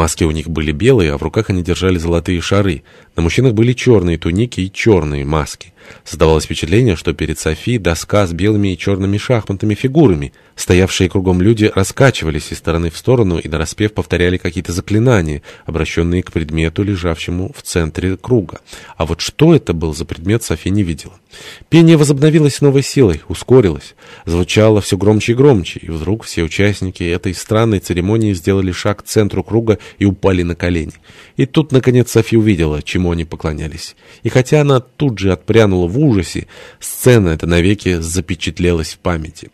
Маски у них были белые, а в руках они держали золотые шары. На мужчинах были черные туники и черные маски. Создавалось впечатление, что перед Софи доска с белыми и черными шахматными фигурами. Стоявшие кругом люди раскачивались из стороны в сторону и нараспев повторяли какие-то заклинания, обращенные к предмету, лежавшему в центре круга. А вот что это был за предмет, Софи не видела. Пение возобновилось новой силой, ускорилось. Звучало все громче и громче, и вдруг все участники этой странной церемонии сделали шаг к центру круга и упали на колени. И тут, наконец, Софи увидела, чему они поклонялись. И хотя она тут же отпрянула в ужасе, сцена эта навеки запечатлелась в памяти.